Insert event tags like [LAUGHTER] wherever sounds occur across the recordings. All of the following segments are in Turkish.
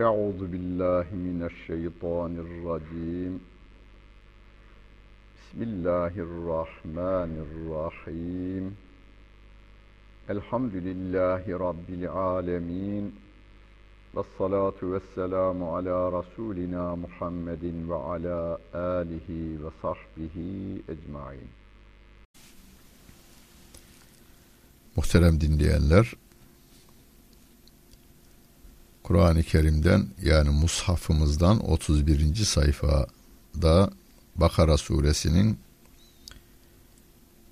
Euzu billahi mineşşeytanirracim. Bismillahirrahmanirrahim. Elhamdülillahi rabbil alamin. Ves salatu vesselamu ala rasulina Muhammedin ve ala alihi ve sahbihi ecmaîn. Muhterem dinleyenler, Kur'an-ı Kerim'den yani mushafımızdan 31. sayfada Bakara suresinin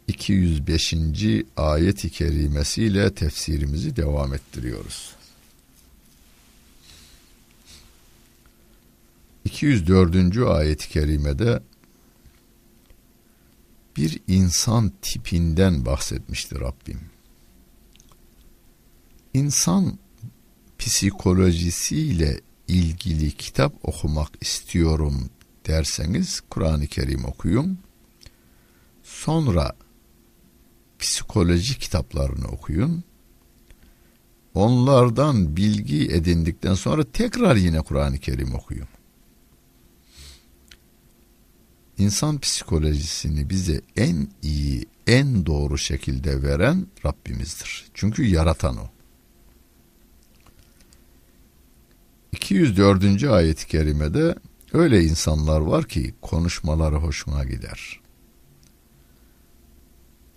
205. ayet-i kerimesiyle tefsirimizi devam ettiriyoruz. 204. ayet-i kerimede bir insan tipinden bahsetmiştir Rabbim. İnsan psikolojisiyle ilgili kitap okumak istiyorum derseniz Kur'an-ı Kerim okuyun. Sonra psikoloji kitaplarını okuyun. Onlardan bilgi edindikten sonra tekrar yine Kur'an-ı Kerim okuyun. İnsan psikolojisini bize en iyi, en doğru şekilde veren Rabbimizdir. Çünkü yaratan o. 204. ayet-i kerimede öyle insanlar var ki konuşmaları hoşuna gider.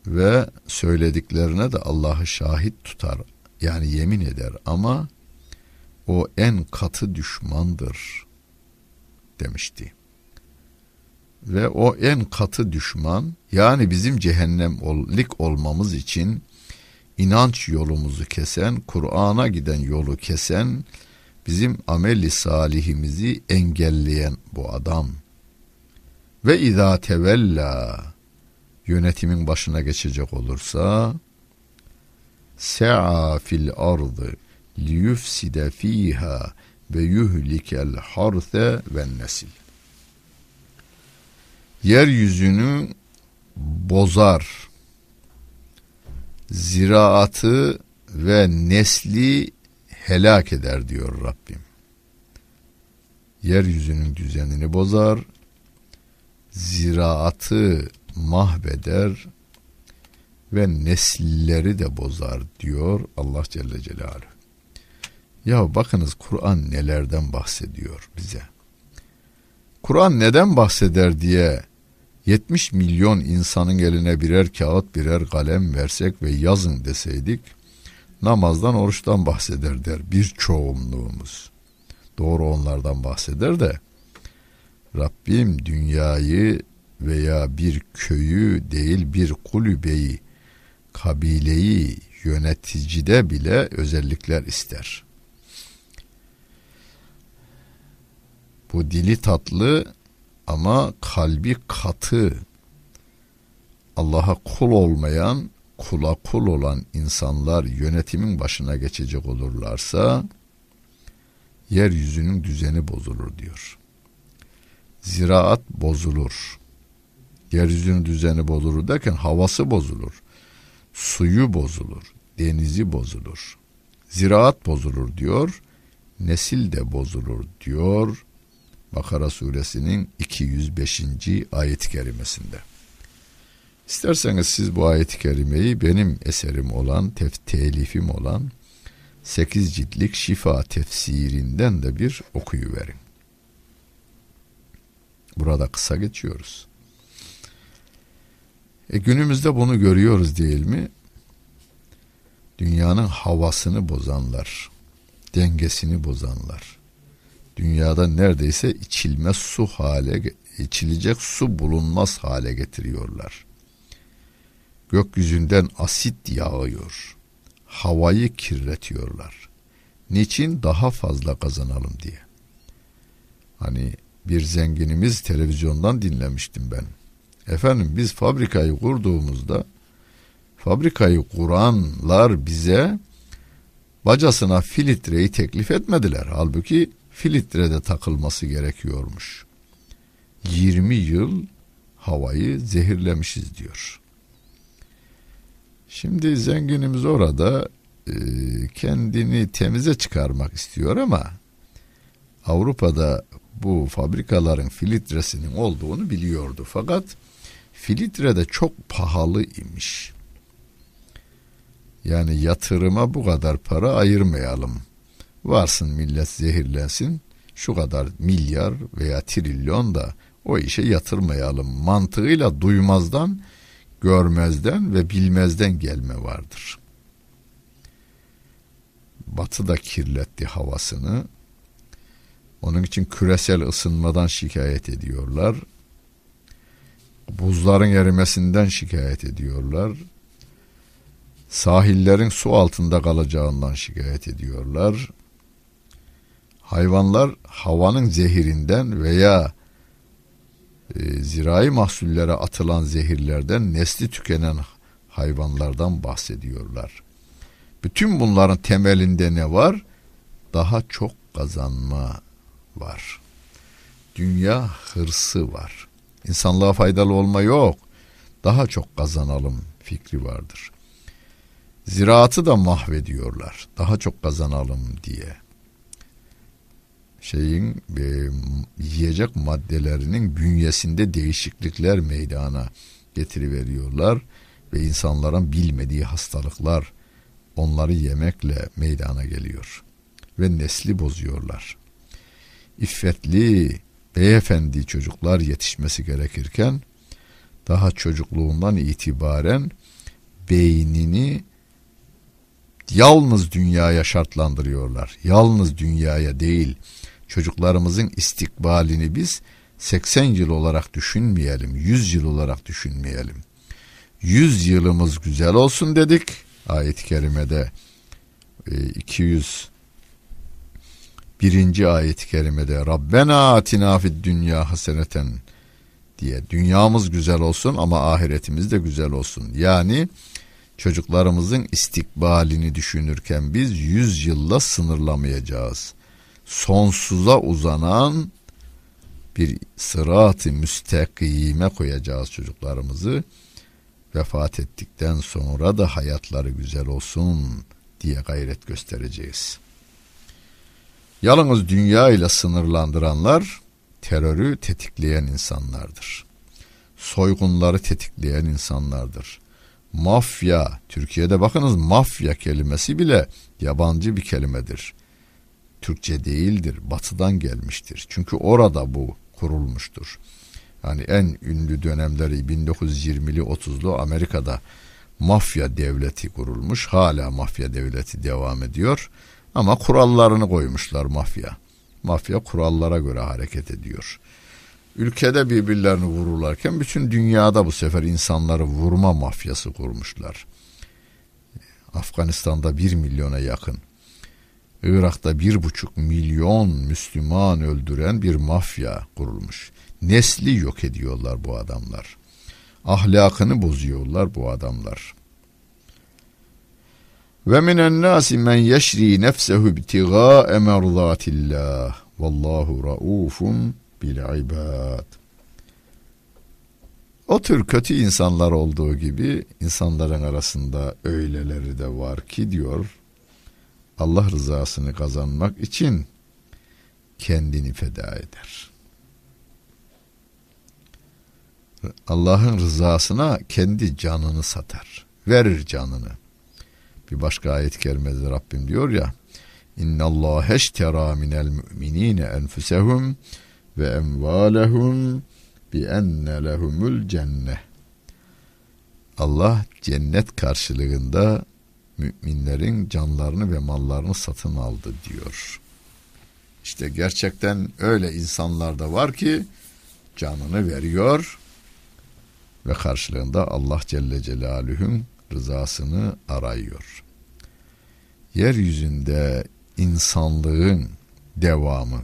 Ve söylediklerine de Allah'ı şahit tutar. Yani yemin eder ama o en katı düşmandır demişti. Ve o en katı düşman yani bizim cehennemlik olmamız için inanç yolumuzu kesen, Kur'an'a giden yolu kesen, bizim ameli salihimizi engelleyen bu adam. Ve izâ tevella yönetimin başına geçecek olursa se'a fil ardı liyufside fiha ve yuhlikel harse ve nesil. Yeryüzünü bozar, ziraatı ve nesli helak eder diyor Rabbim. Yeryüzünün düzenini bozar, ziraatı mahveder ve nesilleri de bozar diyor Allah Celle Celaluhu. Ya bakınız Kur'an nelerden bahsediyor bize. Kur'an neden bahseder diye 70 milyon insanın eline birer kağıt birer kalem versek ve yazın deseydik namazdan oruçtan bahseder der bir çoğunluğumuz. Doğru onlardan bahseder de Rabbim dünyayı veya bir köyü değil bir kulübeyi, kabileyi yöneticide bile özellikler ister. Bu dili tatlı ama kalbi katı, Allah'a kul olmayan kula kul olan insanlar yönetimin başına geçecek olurlarsa yeryüzünün düzeni bozulur diyor. Ziraat bozulur. Yeryüzünün düzeni bozulur derken havası bozulur. Suyu bozulur. Denizi bozulur. Ziraat bozulur diyor. Nesil de bozulur diyor. Bakara suresinin 205. ayet-i kerimesinde. İsterseniz siz bu ayet-i kerimeyi benim eserim olan, tef telifim olan 8 ciltlik şifa tefsirinden de bir okuyuverin. Burada kısa geçiyoruz. E günümüzde bunu görüyoruz değil mi? Dünyanın havasını bozanlar, dengesini bozanlar. Dünyada neredeyse içilmez su hale, içilecek su bulunmaz hale getiriyorlar. Gökyüzünden asit yağıyor. Havayı kirletiyorlar. Niçin? Daha fazla kazanalım diye. Hani bir zenginimiz televizyondan dinlemiştim ben. Efendim biz fabrikayı kurduğumuzda fabrikayı kuranlar bize bacasına filtreyi teklif etmediler. Halbuki filtrede takılması gerekiyormuş. 20 yıl havayı zehirlemişiz diyor. Şimdi zenginimiz orada e, kendini temize çıkarmak istiyor ama Avrupa'da bu fabrikaların filtresinin olduğunu biliyordu. Fakat filtre de çok pahalı imiş. Yani yatırıma bu kadar para ayırmayalım. Varsın millet zehirlensin şu kadar milyar veya trilyon da o işe yatırmayalım mantığıyla duymazdan, görmezden ve bilmezden gelme vardır. Batı da kirletti havasını. Onun için küresel ısınmadan şikayet ediyorlar. Buzların erimesinden şikayet ediyorlar. Sahillerin su altında kalacağından şikayet ediyorlar. Hayvanlar havanın zehirinden veya e, zirai mahsullere atılan zehirlerden nesli tükenen hayvanlardan bahsediyorlar. Bütün bunların temelinde ne var? Daha çok kazanma var. Dünya hırsı var. İnsanlığa faydalı olma yok. Daha çok kazanalım fikri vardır. Ziraatı da mahvediyorlar. Daha çok kazanalım diye. Şeyin e, yiyecek maddelerinin bünyesinde değişiklikler meydana getiriveriyorlar ve insanların bilmediği hastalıklar onları yemekle meydana geliyor ve nesli bozuyorlar. İffetli, beyefendi çocuklar yetişmesi gerekirken daha çocukluğundan itibaren beynini yalnız dünyaya şartlandırıyorlar. Yalnız dünyaya değil, çocuklarımızın istikbalini biz 80 yıl olarak düşünmeyelim, 100 yıl olarak düşünmeyelim. 100 yılımız güzel olsun dedik. Ayet-i kerimede 200 e, birinci ayet-i kerimede Rabbena atina fid dünya haseneten diye dünyamız güzel olsun ama ahiretimiz de güzel olsun. Yani çocuklarımızın istikbalini düşünürken biz yüz yılla sınırlamayacağız. Sonsuza uzanan bir sırat-ı müstakime koyacağız çocuklarımızı. Vefat ettikten sonra da hayatları güzel olsun diye gayret göstereceğiz. Yalnız dünya ile sınırlandıranlar terörü tetikleyen insanlardır. Soygunları tetikleyen insanlardır. Mafya, Türkiye'de bakınız mafya kelimesi bile yabancı bir kelimedir. Türkçe değildir, batıdan gelmiştir. Çünkü orada bu kurulmuştur. Yani en ünlü dönemleri 1920'li 30'lu Amerika'da mafya devleti kurulmuş. Hala mafya devleti devam ediyor. Ama kurallarını koymuşlar mafya. Mafya kurallara göre hareket ediyor. Ülkede birbirlerini vururlarken bütün dünyada bu sefer insanları vurma mafyası kurmuşlar. Afganistan'da bir milyona yakın, Irak'ta bir buçuk milyon Müslüman öldüren bir mafya kurulmuş. Nesli yok ediyorlar bu adamlar. Ahlakını bozuyorlar bu adamlar. Ve minen nasi men yeşri nefsehu ibtigâe merzatillah. Vallahu raufun bil ibad. O tür kötü insanlar olduğu gibi insanların arasında öyleleri de var ki diyor Allah rızasını kazanmak için kendini feda eder. Allah'ın rızasına kendi canını satar. Verir canını. Bir başka ayet-i kerimede Rabbim diyor ya eştera minel mu'minine enfusehum ve emvalehum bi enne lehumul cenne. Allah cennet karşılığında müminlerin canlarını ve mallarını satın aldı diyor. İşte gerçekten öyle insanlar da var ki canını veriyor ve karşılığında Allah Celle Celaluhu'nun rızasını arıyor. Yeryüzünde insanlığın devamı,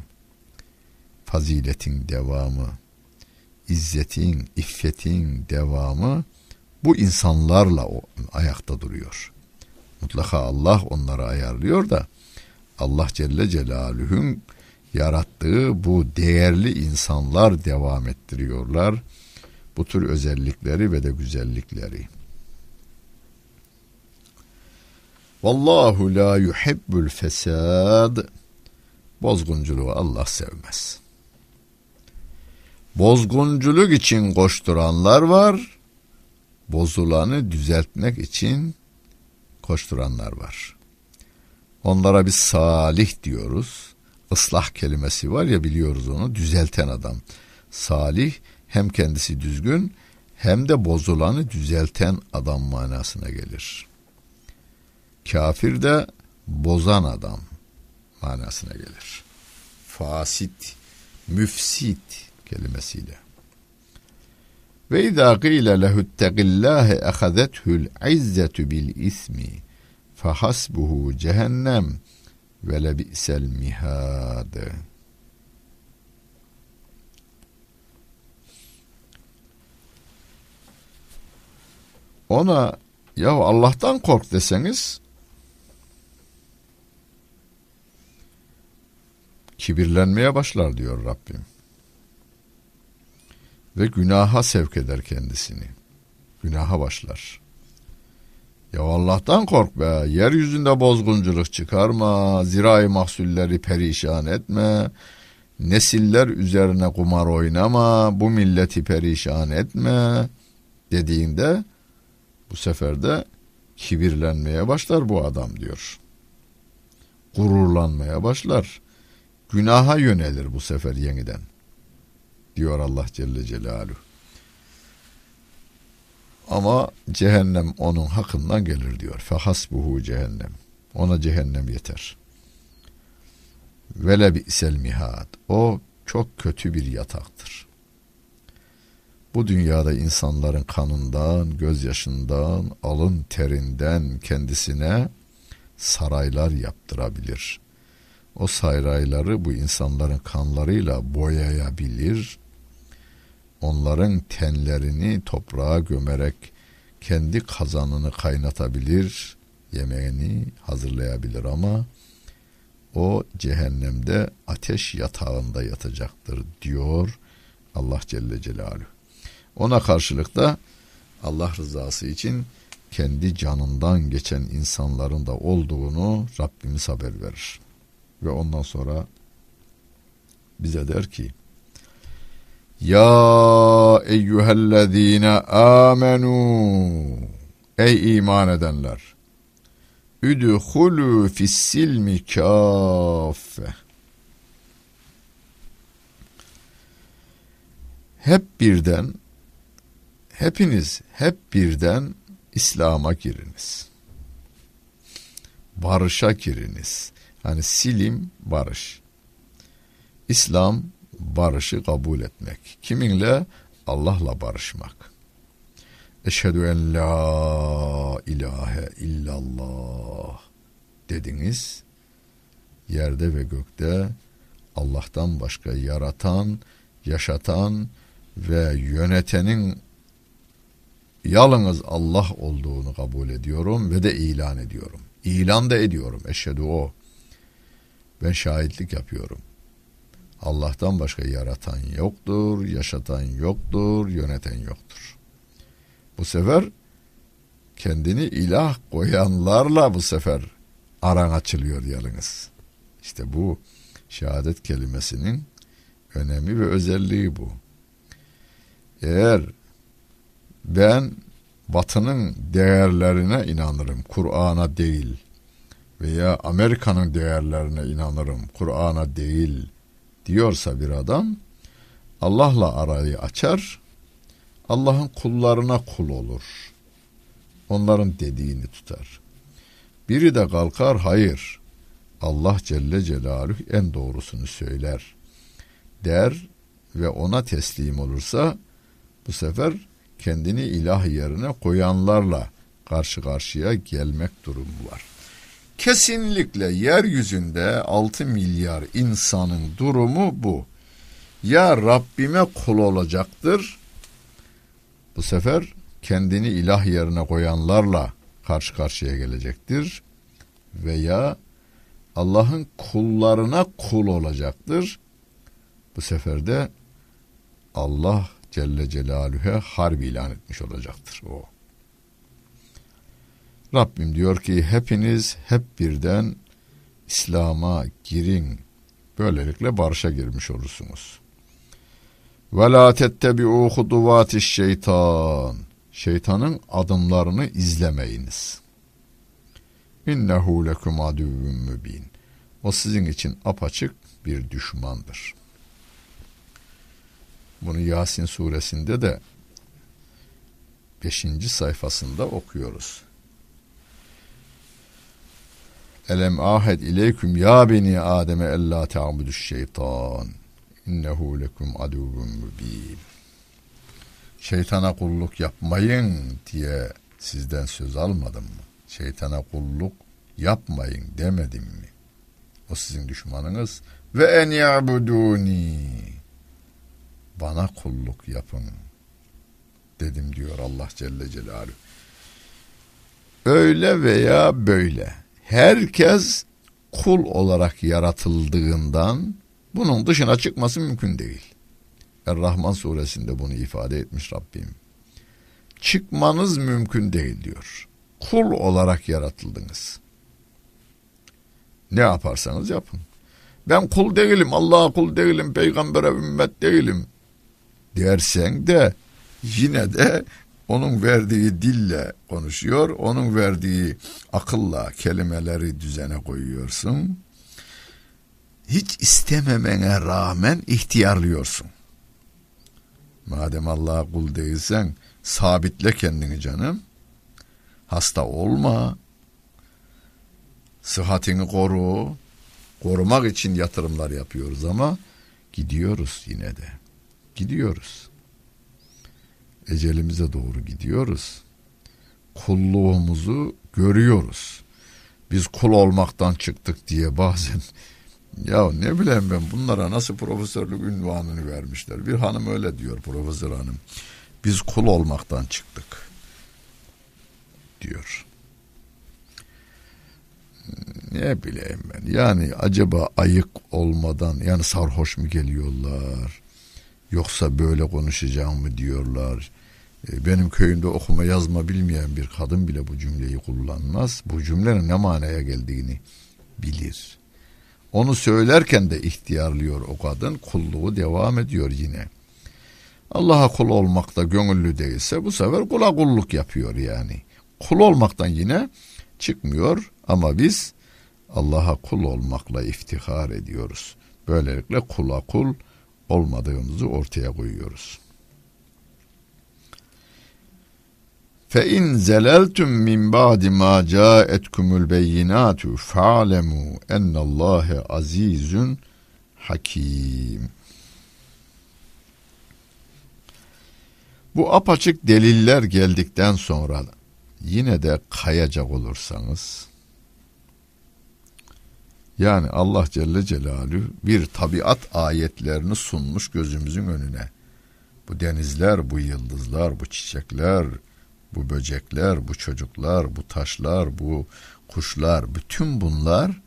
faziletin devamı, izzetin, iffetin devamı bu insanlarla o ayakta duruyor. Mutlaka Allah onları ayarlıyor da Allah Celle Celaluhu'nun yarattığı bu değerli insanlar devam ettiriyorlar bu tür özellikleri ve de güzellikleri. Vallahu la yuhibbul fesad. Bozgunculuğu Allah sevmez. Bozgunculuk için koşturanlar var. Bozulanı düzeltmek için koşturanlar var. Onlara biz salih diyoruz. Islah kelimesi var ya biliyoruz onu düzelten adam. Salih hem kendisi düzgün hem de bozulanı düzelten adam manasına gelir. Kafir de bozan adam manasına gelir. Fasit, müfsit kelimesiyle. Ve izâ gîle lehuttegillâhe ehazethül izzetu bil ismi fehasbuhu cehennem ve lebi'sel mihad. Ona ya Allah'tan kork deseniz kibirlenmeye başlar diyor Rabbim. Ve günaha sevk eder kendisini. Günaha başlar. Ya Allah'tan kork be. Yeryüzünde bozgunculuk çıkarma. Zirai mahsulleri perişan etme. Nesiller üzerine kumar oynama. Bu milleti perişan etme. Dediğinde bu sefer de kibirlenmeye başlar bu adam diyor. Gururlanmaya başlar. Günaha yönelir bu sefer yeniden. Diyor Allah Celle Celaluhu. Ama cehennem onun hakkından gelir diyor. Fehasbuhu cehennem. Ona cehennem yeter. Vele bi'sel mihad. O çok kötü bir yataktır. Bu dünyada insanların kanından, gözyaşından, alın terinden kendisine saraylar yaptırabilir. O sarayları bu insanların kanlarıyla boyayabilir, onların tenlerini toprağa gömerek kendi kazanını kaynatabilir, yemeğini hazırlayabilir ama o cehennemde ateş yatağında yatacaktır diyor Allah Celle Celaluhu. Ona karşılık da Allah rızası için kendi canından geçen insanların da olduğunu Rabbimiz haber verir. Ve ondan sonra bize der ki ya eyyühellezine amenu Ey iman edenler Üdhulü fissilmi kâffe Hep birden hepiniz hep birden İslam'a giriniz. Barışa giriniz. Hani silim barış. İslam barışı kabul etmek. Kiminle? Allah'la barışmak. Eşhedü en la ilahe illallah dediniz. Yerde ve gökte Allah'tan başka yaratan, yaşatan ve yönetenin yalnız Allah olduğunu kabul ediyorum ve de ilan ediyorum. İlan da ediyorum. Eşhedü o. Ben şahitlik yapıyorum. Allah'tan başka yaratan yoktur, yaşatan yoktur, yöneten yoktur. Bu sefer kendini ilah koyanlarla bu sefer aran açılıyor yalnız. İşte bu şehadet kelimesinin önemi ve özelliği bu. Eğer ben batının değerlerine inanırım, Kur'an'a değil veya Amerika'nın değerlerine inanırım, Kur'an'a değil diyorsa bir adam Allah'la arayı açar, Allah'ın kullarına kul olur. Onların dediğini tutar. Biri de kalkar hayır. Allah Celle Celaluhu en doğrusunu söyler der ve ona teslim olursa bu sefer kendini ilah yerine koyanlarla karşı karşıya gelmek durumu var. Kesinlikle yeryüzünde 6 milyar insanın durumu bu. Ya Rabbime kul olacaktır. Bu sefer kendini ilah yerine koyanlarla karşı karşıya gelecektir. Veya Allah'ın kullarına kul olacaktır. Bu sefer de Allah Celle Celaluhu'ya harbi ilan etmiş olacaktır o. Rabbim diyor ki hepiniz hep birden İslam'a girin. Böylelikle barışa girmiş olursunuz. Ve la tettebi'u huduvatiş şeytan. Şeytanın adımlarını izlemeyiniz. İnnehu lekum aduvvun mübin. O sizin için apaçık bir düşmandır. Bunu Yasin suresinde de 5. sayfasında okuyoruz. Elem ahed ileyküm ya beni Adem'e ella ta'buduş şeytan. İnnehu lekum aduvun mübin. Şeytana kulluk yapmayın diye sizden söz almadım mı? Şeytana kulluk yapmayın demedim mi? O sizin düşmanınız. Ve en ya'buduni. Bana kulluk yapın. Dedim diyor Allah Celle Celaluhu. Öyle veya böyle. Herkes kul olarak yaratıldığından bunun dışına çıkması mümkün değil. Er-Rahman suresinde bunu ifade etmiş Rabbim. Çıkmanız mümkün değil diyor. Kul olarak yaratıldınız. Ne yaparsanız yapın. Ben kul değilim, Allah'a kul değilim, peygambere ümmet değilim dersen de yine de onun verdiği dille konuşuyor, onun verdiği akılla kelimeleri düzene koyuyorsun. Hiç istememene rağmen ihtiyarlıyorsun. Madem Allah'a kul değilsen sabitle kendini canım. Hasta olma. Sıhhatini koru. Korumak için yatırımlar yapıyoruz ama gidiyoruz yine de. Gidiyoruz. Ecelimize doğru gidiyoruz. Kulluğumuzu görüyoruz. Biz kul olmaktan çıktık diye bazen [LAUGHS] ya ne bileyim ben bunlara nasıl profesörlük ünvanını vermişler. Bir hanım öyle diyor profesör hanım. Biz kul olmaktan çıktık diyor. Ne bileyim ben. Yani acaba ayık olmadan yani sarhoş mu geliyorlar? Yoksa böyle konuşacağım mı diyorlar. E, benim köyümde okuma yazma bilmeyen bir kadın bile bu cümleyi kullanmaz. Bu cümlenin ne manaya geldiğini bilir. Onu söylerken de ihtiyarlıyor o kadın. Kulluğu devam ediyor yine. Allah'a kul olmakta gönüllü değilse bu sefer kula kulluk yapıyor yani. Kul olmaktan yine çıkmıyor ama biz Allah'a kul olmakla iftihar ediyoruz. Böylelikle kula kul olmadığımızı ortaya koyuyoruz. Fe in zeleltum min ba'di ma ca'etkumul beyinatu fa'lemu ennallâhe azizun hakim. Bu apaçık deliller geldikten sonra yine de kayacak olursanız yani Allah Celle Celalü bir tabiat ayetlerini sunmuş gözümüzün önüne. Bu denizler, bu yıldızlar, bu çiçekler, bu böcekler, bu çocuklar, bu taşlar, bu kuşlar, bütün bunlar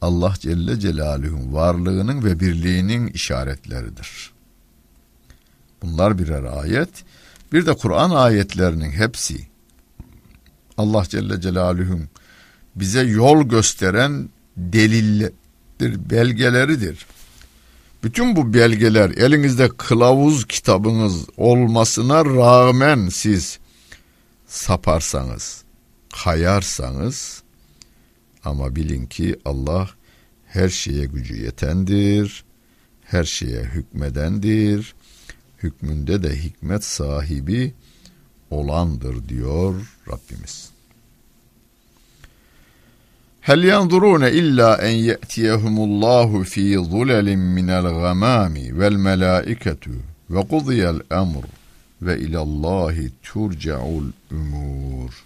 Allah Celle Celaluhu'nun varlığının ve birliğinin işaretleridir. Bunlar birer ayet. Bir de Kur'an ayetlerinin hepsi Allah Celle Celaluhu'nun bize yol gösteren delillerdir, belgeleridir. Bütün bu belgeler elinizde kılavuz kitabınız olmasına rağmen siz saparsanız, kayarsanız ama bilin ki Allah her şeye gücü yetendir, her şeye hükmedendir, hükmünde de hikmet sahibi olandır diyor Rabbimiz. Hel yanzurune illa en ye'tiyehumullahu fi zulelin minel gamami vel melaiketu ve kudiyel emr ve ilallahi turcaul umur.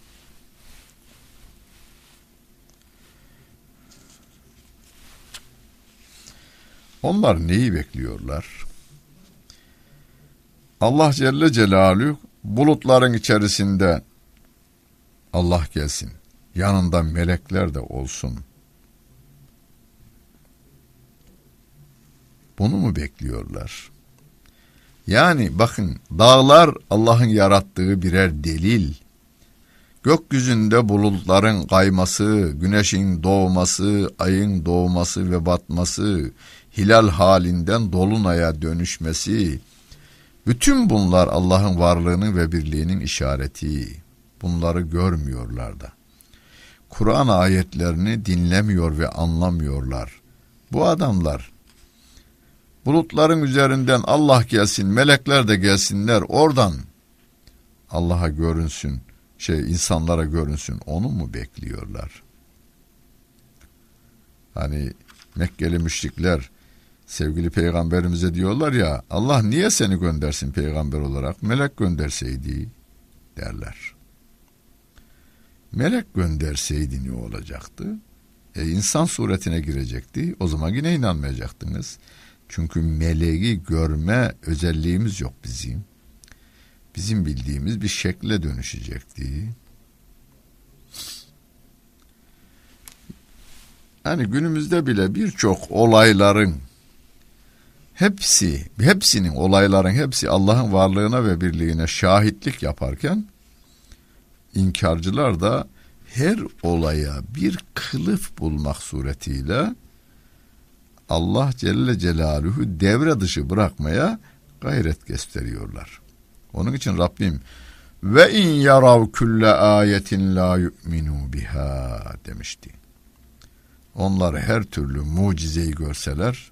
Onlar neyi bekliyorlar? Allah Celle Celaluhu bulutların içerisinde Allah gelsin yanında melekler de olsun. Bunu mu bekliyorlar? Yani bakın dağlar Allah'ın yarattığı birer delil. Gökyüzünde bulutların kayması, güneşin doğması, ayın doğması ve batması, hilal halinden dolunaya dönüşmesi, bütün bunlar Allah'ın varlığının ve birliğinin işareti. Bunları görmüyorlar da. Kur'an ayetlerini dinlemiyor ve anlamıyorlar. Bu adamlar bulutların üzerinden Allah gelsin, melekler de gelsinler oradan Allah'a görünsün, şey insanlara görünsün. Onu mu bekliyorlar? Hani Mekkeli müşrikler sevgili peygamberimize diyorlar ya Allah niye seni göndersin peygamber olarak melek gönderseydi derler. Melek gönderseydi ne olacaktı? E insan suretine girecekti. O zaman yine inanmayacaktınız. Çünkü meleği görme özelliğimiz yok bizim. Bizim bildiğimiz bir şekle dönüşecekti. Yani günümüzde bile birçok olayların hepsi, hepsinin olayların hepsi Allah'ın varlığına ve birliğine şahitlik yaparken inkarcılar da her olaya bir kılıf bulmak suretiyle Allah Celle Celaluhu devre dışı bırakmaya gayret gösteriyorlar. Onun için Rabbim ve in yarav külle ayetin la yu'minu biha demişti. Onlar her türlü mucizeyi görseler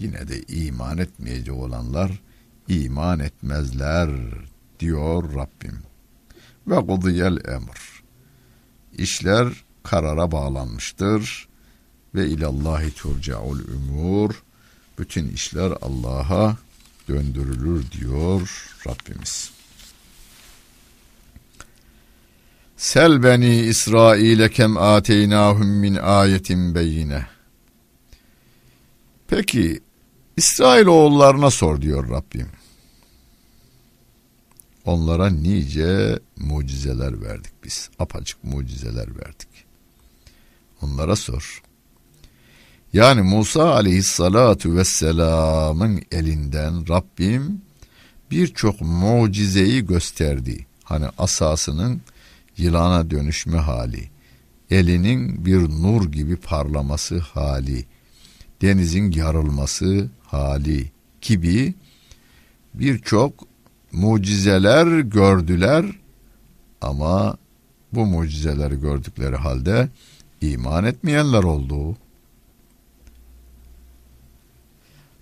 yine de iman etmeyecek olanlar iman etmezler diyor Rabbim. Ve kudiyel emr. İşler karara bağlanmıştır ve ilallahi turcaul umur. Bütün işler Allah'a döndürülür diyor Rabbimiz. Sel beni İsrail'e kem ateynahum min ayetin beyine. Peki İsrail oğullarına sor diyor Rabbim. Onlara nice mucizeler verdik biz. Apaçık mucizeler verdik. Onlara sor. Yani Musa aleyhissalatu vesselamın elinden Rabbim birçok mucizeyi gösterdi. Hani asasının yılana dönüşme hali, elinin bir nur gibi parlaması hali, denizin yarılması hali gibi birçok mucizeler gördüler ama bu mucizeleri gördükleri halde iman etmeyenler oldu.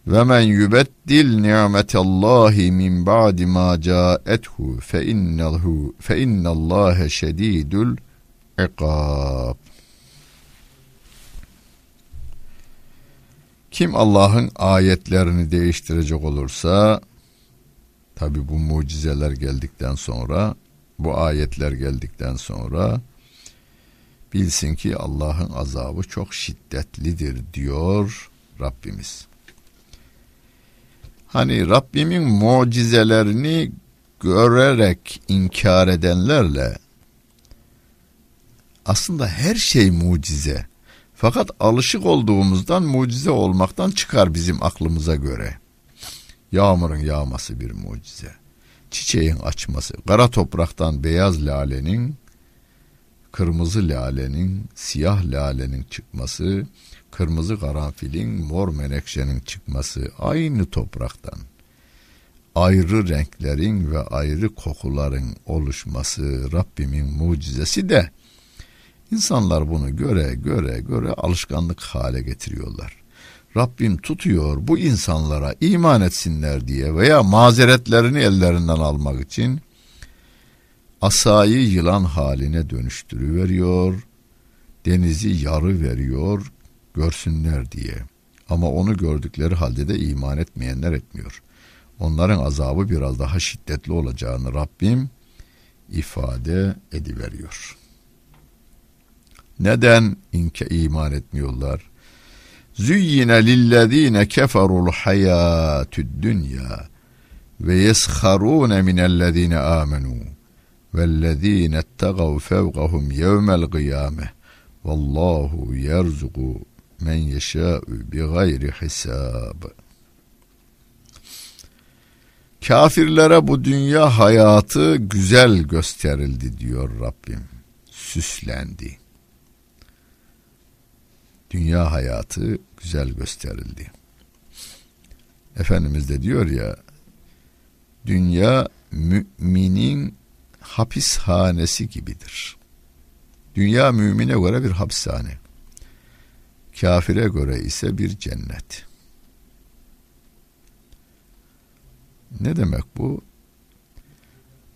Ve men yubeddil ni'metallahi min ba'di ma ca'ethu fe innahu fe innallâhe şedîdül ikab. Kim Allah'ın ayetlerini değiştirecek olursa tabi bu mucizeler geldikten sonra bu ayetler geldikten sonra bilsin ki Allah'ın azabı çok şiddetlidir diyor Rabbimiz. Hani Rabbimin mucizelerini görerek inkar edenlerle aslında her şey mucize. Fakat alışık olduğumuzdan mucize olmaktan çıkar bizim aklımıza göre. Yağmurun yağması bir mucize. Çiçeğin açması, kara topraktan beyaz lalenin, kırmızı lalenin, siyah lalenin çıkması, kırmızı karanfilin, mor menekşenin çıkması aynı topraktan. Ayrı renklerin ve ayrı kokuların oluşması Rabbimin mucizesi de insanlar bunu göre göre göre alışkanlık hale getiriyorlar. Rabbim tutuyor bu insanlara iman etsinler diye veya mazeretlerini ellerinden almak için asayı yılan haline dönüştürüveriyor, denizi yarı veriyor, görsünler diye. Ama onu gördükleri halde de iman etmeyenler etmiyor. Onların azabı biraz daha şiddetli olacağını Rabbim ifade ediveriyor. Neden inke iman etmiyorlar? Züyyine lillezine keferul hayatüd dünya ve yesharune minellezine amenu vellezine ettegav fevqahum yevmel kıyame vallahu yerzuku men yeşâ'ü bi gayri hisab. Kafirlere bu dünya hayatı güzel gösterildi diyor Rabbim. Süslendi. Dünya hayatı güzel gösterildi. Efendimiz de diyor ya dünya müminin hapishanesi gibidir. Dünya mümine göre bir hapishane. Kafire göre ise bir cennet. Ne demek bu?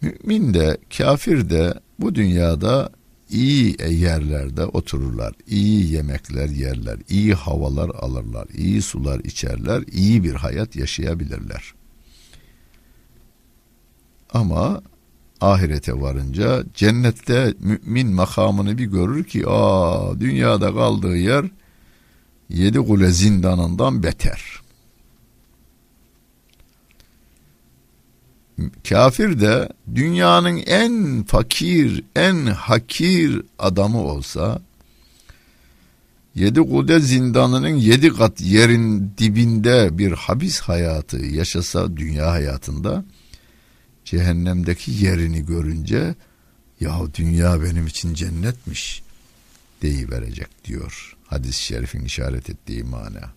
Mümin de kafir de bu dünyada iyi yerlerde otururlar, iyi yemekler yerler, iyi havalar alırlar, iyi sular içerler, iyi bir hayat yaşayabilirler. Ama ahirete varınca cennette mümin makamını bir görür ki aa dünyada kaldığı yer yedi kule zindanından beter. Kafir de dünyanın en fakir, en hakir adamı olsa yedi kude zindanının yedi kat yerin dibinde bir habis hayatı yaşasa dünya hayatında cehennemdeki yerini görünce ya dünya benim için cennetmiş deyiverecek diyor hadis-i şerifin işaret ettiği mana.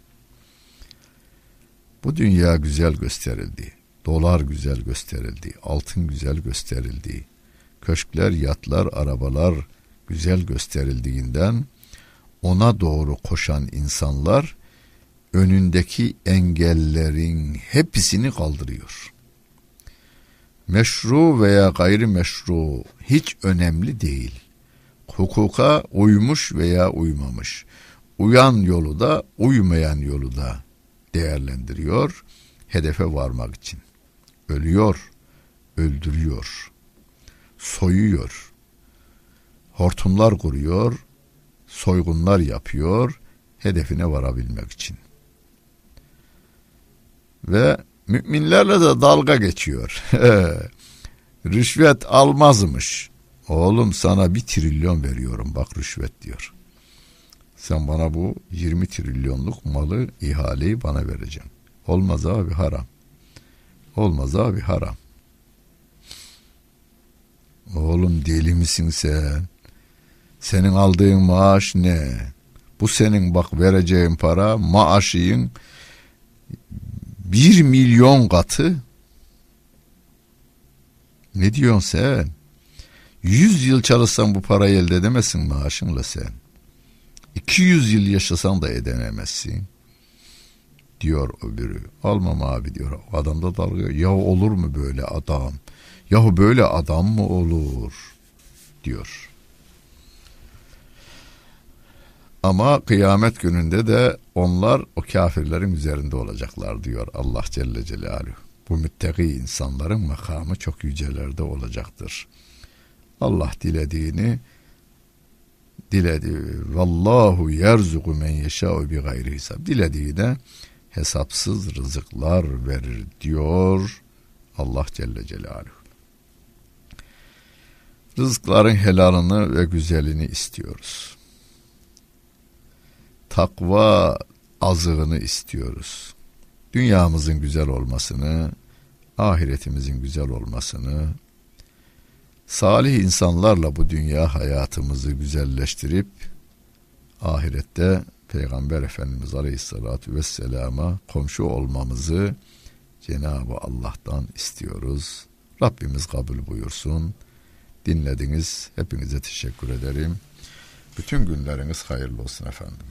Bu dünya güzel gösterildi. Dolar güzel gösterildi. Altın güzel gösterildi. Köşkler, yatlar, arabalar güzel gösterildiğinden ona doğru koşan insanlar önündeki engellerin hepsini kaldırıyor meşru veya gayri meşru hiç önemli değil. Hukuka uymuş veya uymamış. Uyan yolu da uymayan yolu da değerlendiriyor hedefe varmak için. Ölüyor, öldürüyor, soyuyor, hortumlar kuruyor, soygunlar yapıyor hedefine varabilmek için. Ve Müminlerle de dalga geçiyor. [LAUGHS] rüşvet almazmış. Oğlum sana bir trilyon veriyorum bak rüşvet diyor. Sen bana bu 20 trilyonluk malı ihaleyi bana vereceksin. Olmaz abi haram. Olmaz abi haram. Oğlum deli misin sen? Senin aldığın maaş ne? Bu senin bak vereceğin para maaşın bir milyon katı ne diyorsun sen? Yüz yıl çalışsan bu parayı elde edemezsin maaşınla sen. İki yüz yıl yaşasan da edenemezsin. Diyor öbürü. Almam abi diyor. Adam da dalga. Ya olur mu böyle adam? Yahu böyle adam mı olur? Diyor. Ama kıyamet gününde de onlar o kafirlerin üzerinde olacaklar diyor Allah Celle Celaluhu. Bu müttaki insanların makamı çok yücelerde olacaktır. Allah dilediğini diledi. Vallahu yerzuku men yeşâ'u bi gayri hesap. Dilediğine hesapsız rızıklar verir diyor Allah Celle Celaluhu. Rızıkların helalını ve güzelini istiyoruz takva azığını istiyoruz. Dünyamızın güzel olmasını, ahiretimizin güzel olmasını, salih insanlarla bu dünya hayatımızı güzelleştirip ahirette Peygamber Efendimiz Aleyhisselatü Vesselam'a komşu olmamızı Cenab-ı Allah'tan istiyoruz. Rabbimiz kabul buyursun. Dinlediniz. Hepinize teşekkür ederim. Bütün günleriniz hayırlı olsun efendim.